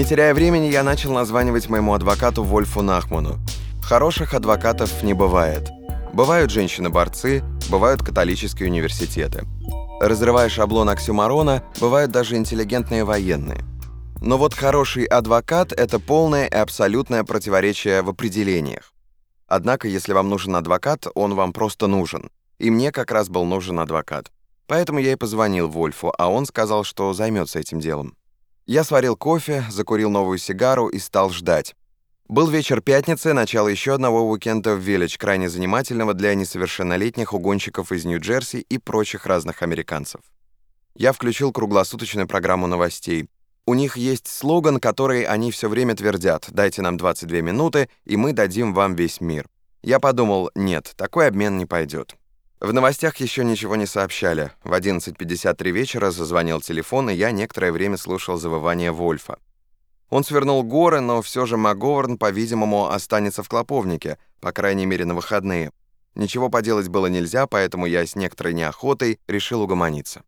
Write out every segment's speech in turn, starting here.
Не теряя времени, я начал названивать моему адвокату Вольфу Нахману. Хороших адвокатов не бывает. Бывают женщины-борцы, бывают католические университеты. Разрывая шаблон оксюмарона, бывают даже интеллигентные военные. Но вот хороший адвокат – это полное и абсолютное противоречие в определениях. Однако, если вам нужен адвокат, он вам просто нужен. И мне как раз был нужен адвокат. Поэтому я и позвонил Вольфу, а он сказал, что займется этим делом. Я сварил кофе, закурил новую сигару и стал ждать. Был вечер пятницы, начало еще одного уикенда в Виллидж, крайне занимательного для несовершеннолетних угонщиков из Нью-Джерси и прочих разных американцев. Я включил круглосуточную программу новостей. У них есть слоган, который они все время твердят «Дайте нам 22 минуты, и мы дадим вам весь мир». Я подумал, нет, такой обмен не пойдет. В новостях еще ничего не сообщали. В 11.53 вечера зазвонил телефон, и я некоторое время слушал завывание Вольфа. Он свернул горы, но все же МакГоверн, по-видимому, останется в Клоповнике, по крайней мере, на выходные. Ничего поделать было нельзя, поэтому я с некоторой неохотой решил угомониться.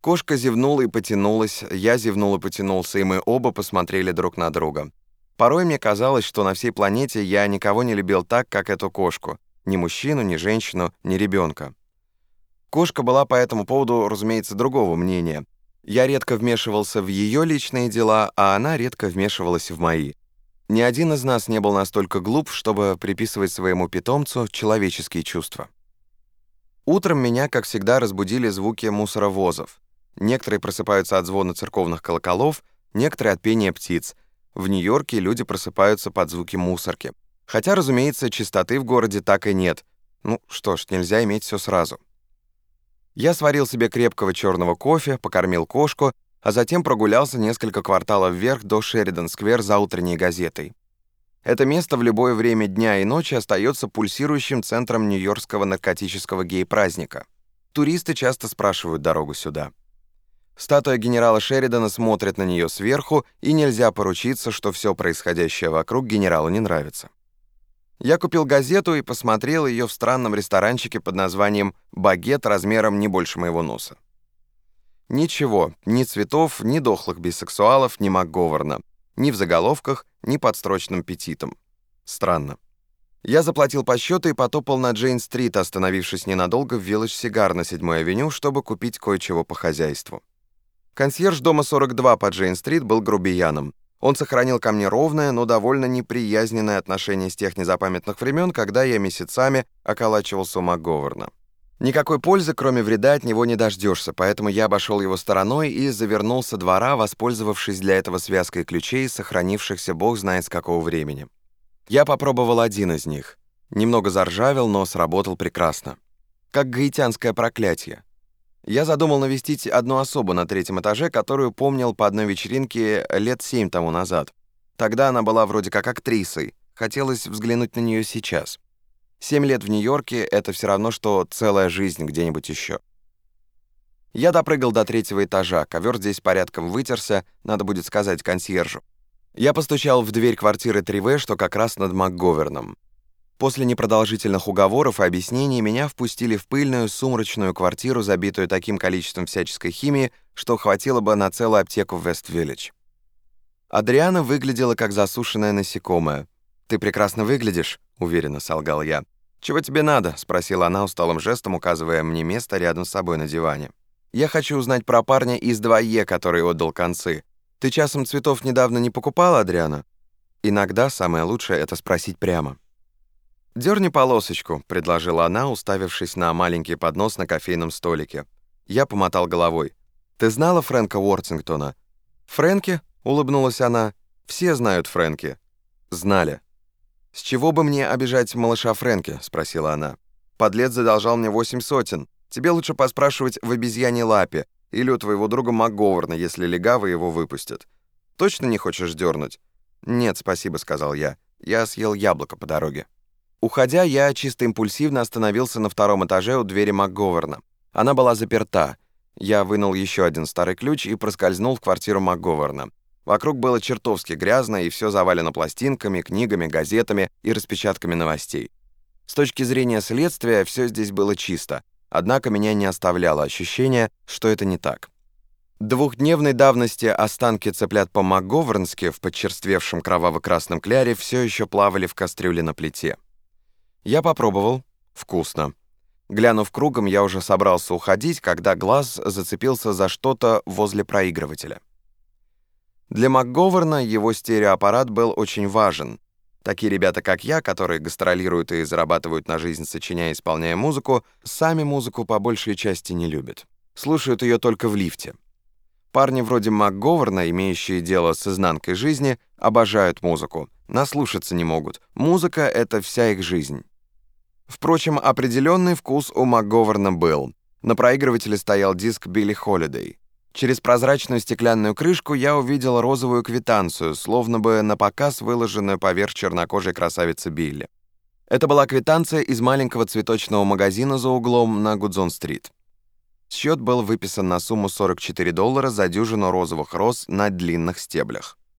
Кошка зевнула и потянулась, я зевнул и потянулся, и мы оба посмотрели друг на друга. Порой мне казалось, что на всей планете я никого не любил так, как эту кошку. Ни мужчину, ни женщину, ни ребенка. Кошка была по этому поводу, разумеется, другого мнения. Я редко вмешивался в ее личные дела, а она редко вмешивалась в мои. Ни один из нас не был настолько глуп, чтобы приписывать своему питомцу человеческие чувства. Утром меня, как всегда, разбудили звуки мусоровозов. Некоторые просыпаются от звона церковных колоколов, некоторые от пения птиц. В Нью-Йорке люди просыпаются под звуки мусорки. Хотя, разумеется, чистоты в городе так и нет. Ну что ж, нельзя иметь все сразу. Я сварил себе крепкого черного кофе, покормил кошку, а затем прогулялся несколько кварталов вверх до Шеридан-сквер за утренней газетой. Это место в любое время дня и ночи остается пульсирующим центром нью-йоркского наркотического гей-праздника. Туристы часто спрашивают дорогу сюда. Статуя генерала Шеридана смотрит на нее сверху, и нельзя поручиться, что все происходящее вокруг генералу не нравится. Я купил газету и посмотрел ее в странном ресторанчике под названием «Багет» размером не больше моего носа. Ничего, ни цветов, ни дохлых бисексуалов, ни МакГоверна. Ни в заголовках, ни под строчным петитом. Странно. Я заплатил по счету и потопал на Джейн-стрит, остановившись ненадолго в Вилледж Сигар на 7-й авеню, чтобы купить кое-чего по хозяйству. Консьерж дома 42 по Джейн-стрит был грубияном. Он сохранил ко мне ровное, но довольно неприязненное отношение с тех незапамятных времен, когда я месяцами околачивался у МакГоверна. Никакой пользы, кроме вреда, от него не дождешься, поэтому я обошел его стороной и завернулся двора, воспользовавшись для этого связкой ключей, сохранившихся бог знает с какого времени. Я попробовал один из них. Немного заржавел, но сработал прекрасно. Как гаитянское проклятие. Я задумал навестить одну особу на третьем этаже, которую помнил по одной вечеринке лет семь тому назад. Тогда она была вроде как актрисой. Хотелось взглянуть на нее сейчас. Семь лет в Нью-Йорке — это все равно, что целая жизнь где-нибудь еще. Я допрыгал до третьего этажа, ковер здесь порядком вытерся, надо будет сказать консьержу. Я постучал в дверь квартиры 3В, что как раз над МакГоверном. После непродолжительных уговоров и объяснений меня впустили в пыльную, сумрачную квартиру, забитую таким количеством всяческой химии, что хватило бы на целую аптеку в Вест-Виллидж. Адриана выглядела как засушенное насекомое. «Ты прекрасно выглядишь», — уверенно солгал я. «Чего тебе надо?» — спросила она усталым жестом, указывая мне место рядом с собой на диване. «Я хочу узнать про парня из 2Е, который отдал концы. Ты часом цветов недавно не покупала, Адриана?» Иногда самое лучшее — это спросить прямо. «Дёрни полосочку», — предложила она, уставившись на маленький поднос на кофейном столике. Я помотал головой. «Ты знала Фрэнка Уортингтона?» «Фрэнки?» — улыбнулась она. «Все знают Фрэнки». «Знали». «С чего бы мне обижать малыша Фрэнки?» — спросила она. «Подлец задолжал мне восемь сотен. Тебе лучше поспрашивать в обезьяне лапе или у твоего друга МакГоверна, если легавый его выпустят. Точно не хочешь дернуть?» «Нет, спасибо», — сказал я. «Я съел яблоко по дороге». Уходя, я чисто импульсивно остановился на втором этаже у двери МакГоверна. Она была заперта. Я вынул еще один старый ключ и проскользнул в квартиру МакГоверна. Вокруг было чертовски грязно, и все завалено пластинками, книгами, газетами и распечатками новостей. С точки зрения следствия, все здесь было чисто, однако меня не оставляло ощущение, что это не так. Двухдневной давности останки цыплят по-макговернски в подчерствевшем кроваво-красном кляре все еще плавали в кастрюле на плите. Я попробовал. Вкусно. Глянув кругом, я уже собрался уходить, когда глаз зацепился за что-то возле проигрывателя. Для МакГоверна его стереоаппарат был очень важен. Такие ребята, как я, которые гастролируют и зарабатывают на жизнь, сочиняя и исполняя музыку, сами музыку по большей части не любят. Слушают ее только в лифте. Парни вроде МакГоверна, имеющие дело с изнанкой жизни, обожают музыку. Наслушаться не могут. Музыка — это вся их жизнь. Впрочем, определенный вкус у МакГоверна был. На проигрывателе стоял диск Билли Холидей. Через прозрачную стеклянную крышку я увидел розовую квитанцию, словно бы на показ выложенную поверх чернокожей красавицы Билли. Это была квитанция из маленького цветочного магазина за углом на Гудзон-стрит. Счет был выписан на сумму 44 доллара за дюжину розовых роз на длинных стеблях.